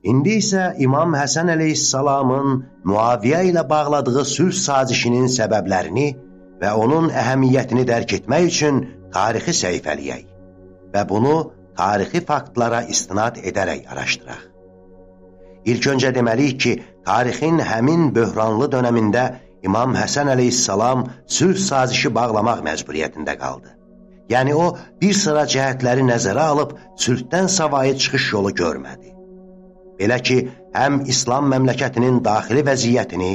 İndi isə İmam Həsən əleyhissalamın Muaviyə ilə bağladığı sülh sazişinin səbəblərini və onun əhəmiyyətini dərk etmək üçün tarixi səhifələyək və bunu tarixi faktlara istinad edərək araşdıraq. İlk öncə deməliyik ki, tarixin həmin böhranlı dönəmində İmam Həsən əleyhissalam sülh sazişi bağlamaq məcburiyyətində qaldı. Yəni o, bir sıra cəhətləri nəzərə alıb sülhdən savayı çıxış yolu görmədi. Belə ki, həm İslam məmləkətinin daxili vəziyyətini,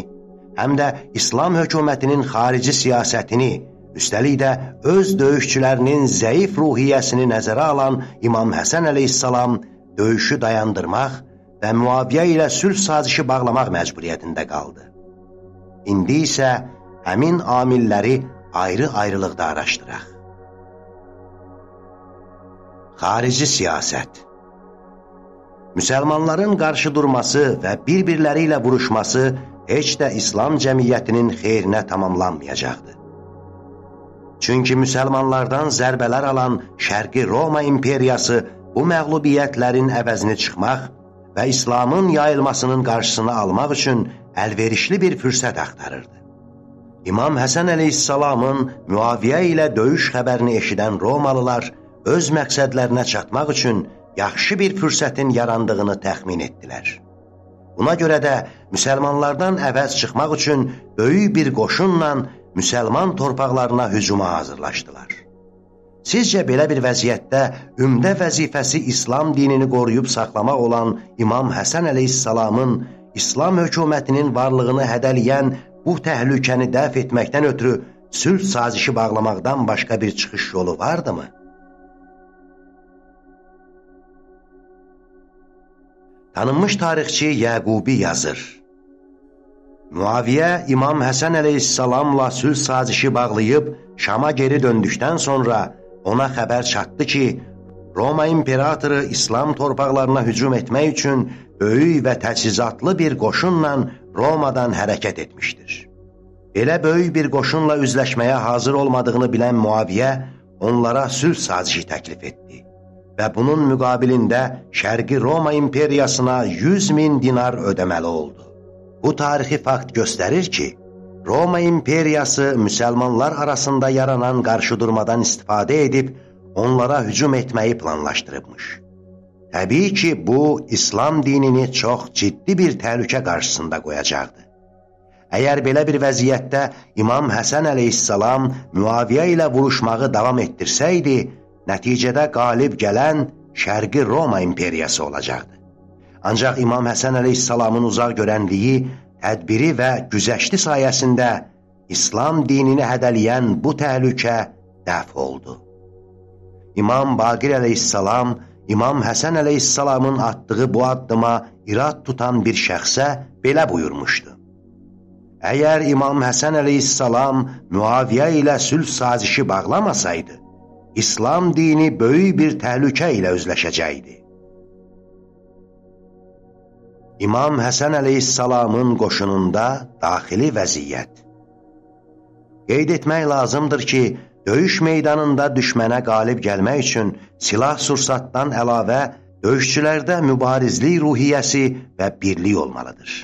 həm də İslam hökumətinin xarici siyasətini, üstəlik də öz döyüşçülərinin zəif ruhiyyəsini nəzərə alan İmam Həsən əleyhissalam döyüşü dayandırmaq və Muaviyə ilə sülh sazişi bağlamaq məcburiyyətində qaldı. İndi isə həmin amilləri ayrı-ayrılıqda araşdıraq. Xarici siyasət Müsəlmanların qarşı durması və bir-birləri ilə vuruşması heç də İslam cəmiyyətinin xeyrinə tamamlanmayacaqdı. Çünki müsəlmanlardan zərbələr alan Şərqi Roma imperiyası bu məğlubiyyətlərin əvəzini çıxmaq və İslamın yayılmasının qarşısını almaq üçün əlverişli bir fürsət axtarırdı. İmam Həsən əleyhissalamın Müaviyə ilə döyüş xəbərini eşidən Romalılar öz məqsədlərinə çatmaq üçün yaxşı bir fürsətin yarandığını təxmin etdilər. Buna görə də müsəlmanlardan əvəz çıxmaq üçün böyük bir qoşunla müsəlman torpaqlarına hücuma hazırlaşdılar. Sizcə belə bir vəziyyətdə ümdə vəzifəsi İslam dinini qoruyub saxlamaq olan İmam Həsən əleyhissalamın İslam hökumətinin varlığını hədəliyən bu təhlükəni dəf etməkdən ötürü sülh sazişi bağlamaqdan başqa bir çıxış yolu vardımı? Tanınmış tarixçi Yəqubi yazır. Muaviyə İmam Həsən əleyhissalamla sülh sazişi bağlayıb Şama geri döndükdən sonra ona xəbər çatdı ki, Roma imperatoru İslam torpaqlarına hücum etmək üçün böyük və təchizatlı bir qoşunla Romadan hərəkət etmişdir. Elə böyük bir qoşunla üzləşməyə hazır olmadığını bilən Muaviyə onlara sülh sazişi təklif etdi və bunun müqabilində Şərqi Roma imperiyasına 100 min dinar ödəməli oldu. Bu tarixi fakt göstərir ki, Roma imperiyası müsəlmanlar arasında yaranan qarşıdurmadan istifadə edib onlara hücum etməyi planlaşdırıbmış. Təbii ki, bu, İslam dinini çox ciddi bir təhlükə qarşısında qoyacaqdı. Əgər belə bir vəziyyətdə İmam Həsən əleyhissalam Müaviyə ilə vuruşmağı davam etdirsəydi, nəticədə qalib gələn Şərqi Roma imperiyası olacaqdı. Ancaq İmam Həsən əleyhissalamın uzaq görənliyi, tədbiri və güzəşti sayəsində İslam dinini hədəliyən bu təhlükə dəf oldu. İmam Baqir əleyhissalam, İmam Həsən əleyhissalamın atdığı bu addıma irad tutan bir şəxsə belə buyurmuşdu. Əgər İmam Həsən əleyhissalam Müaviyə ilə sülh sazişi bağlamasaydı, İslam dini böyük bir təhlükə ilə üzləşəcəkdi. İmam Həsən əleyhissalamın qoşununda daxili vəziyyət Qeyd etmək lazımdır ki, döyüş meydanında düşmənə qalib gəlmək üçün silah sursatdan əlavə döyüşçülərdə mübarizlik ruhiyyəsi və birlik olmalıdır.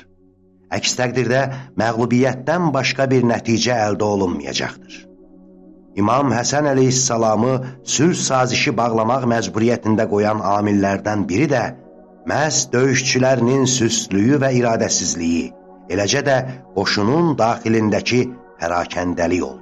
Əks təqdirdə məğlubiyyətdən başqa bir nəticə əldə olunmayacaqdır. İmam Həsən əleyhissalamı sülh sazişi bağlamaq məcburiyyətində qoyan amillərdən biri də məhz döyüşçülərinin süstlüyü və iradəsizliyi, eləcə də qoşunun daxilindəki pərakəndəlik oldu.